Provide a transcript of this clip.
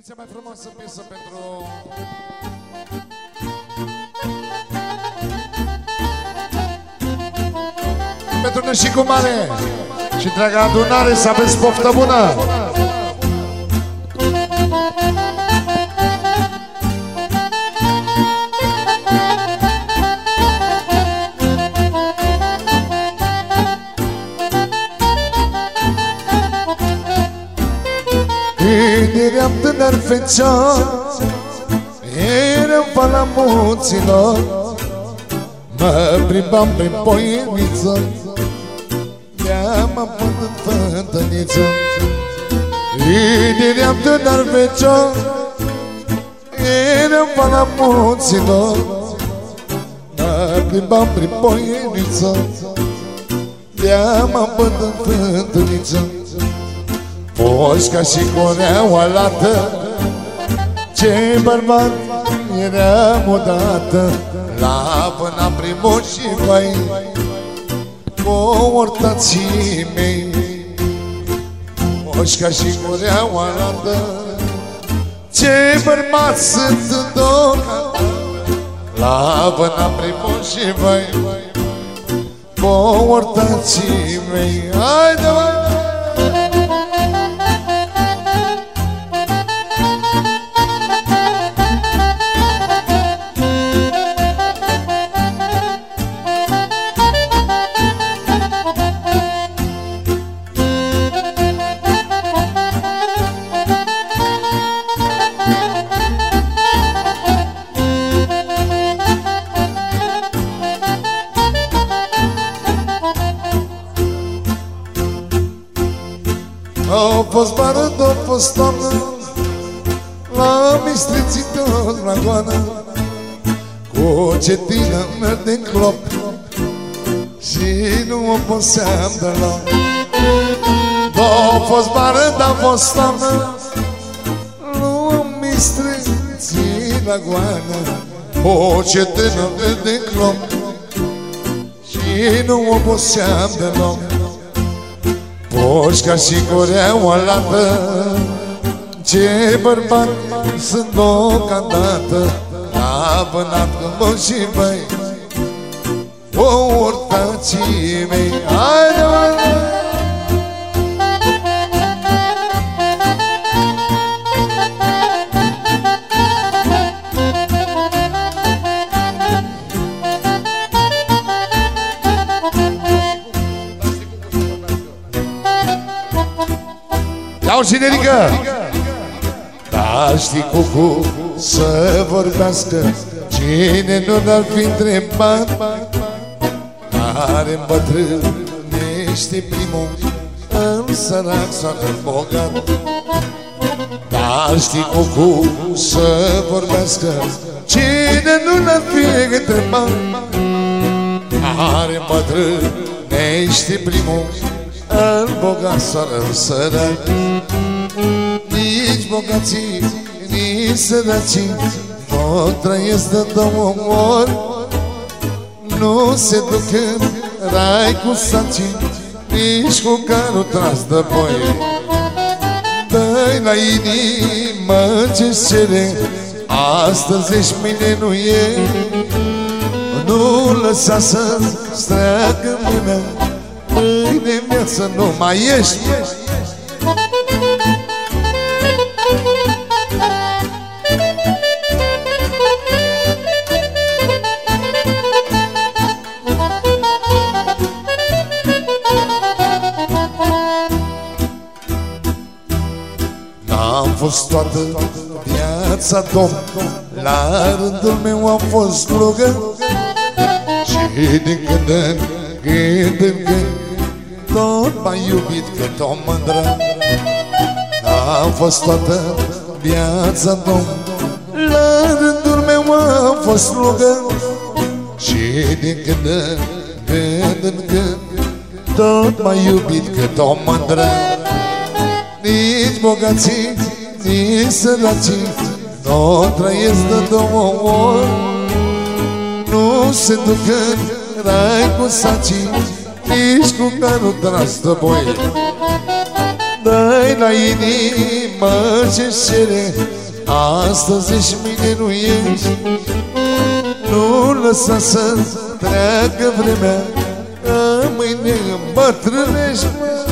Vine cea mai frumoasă piesă pentru... Pentru Nășicu Mare și întreaga adunare să aveți poftă bună! Eram tânăr fecioar Eram pe la munților. Mă plimbam prin poieniță. Mi-am apăt în fântăniță Eram tânăr fecioar Eram pe la munților. Mă plimbam prin poieniță. Mi-am apăt în fântăniță Moșca și coneaua lată Ce bărbat eram odată. La până primul și vai Cu ortații mei. Moșca și coneaua lată Ce bărbat sunt deocamdată La până primul și vai Cu ortații mei. Haide, haide Au fost vară, au fost toamnă La mistreții tot la goană. Cu cetină merg din clop Și nu o poseam deloc Au fost vară, au fost toamnă La mistreții la goană. Cu cetină merg din clop Și nu o poseam deloc Poșca și coreaua lată Ce bărbat sunt deocamdată La vânat când mă și băi. O urtații mei Haide, haide Iau și nerică Da știi cucu să vorbească. Cine nu l-ar fi întrebat? Are îmbătrânește primul În sărac sau în bogat. Da știi cucu să vorbească. Cine nu l-ar fi întrebat? Are îmbătrânește primul în bogat sau în sărac Nici bogații, nici săracii Nu trăiesc de două ori. Nu se duc în rai cu sacii Nici cu carul tras de boi Dă-i la inimă ce cere Astăzi ești, mâine nu e. Nu lăsa să-ți treacă mâna Mâine viață nu mai ești. N-am fost toată viața domn. La rândul meu am fost slugă Și din când în când în când Tot m-ai iubit cât o mândră. Am fost toată viața domn. La rândul meu am fost slugă Și din când în când în când Tot m-ai iubit cât o mândră. Nici bogații, nici săracii Nu trăiesc de două ori Nu se duc în rai cu sacii Nici cu carul tras de boi Dă-i la inimă ce cere Astăzi și mâine nu ești. Nu lăsa să treacă vremea Mâine îmbătrânești, mă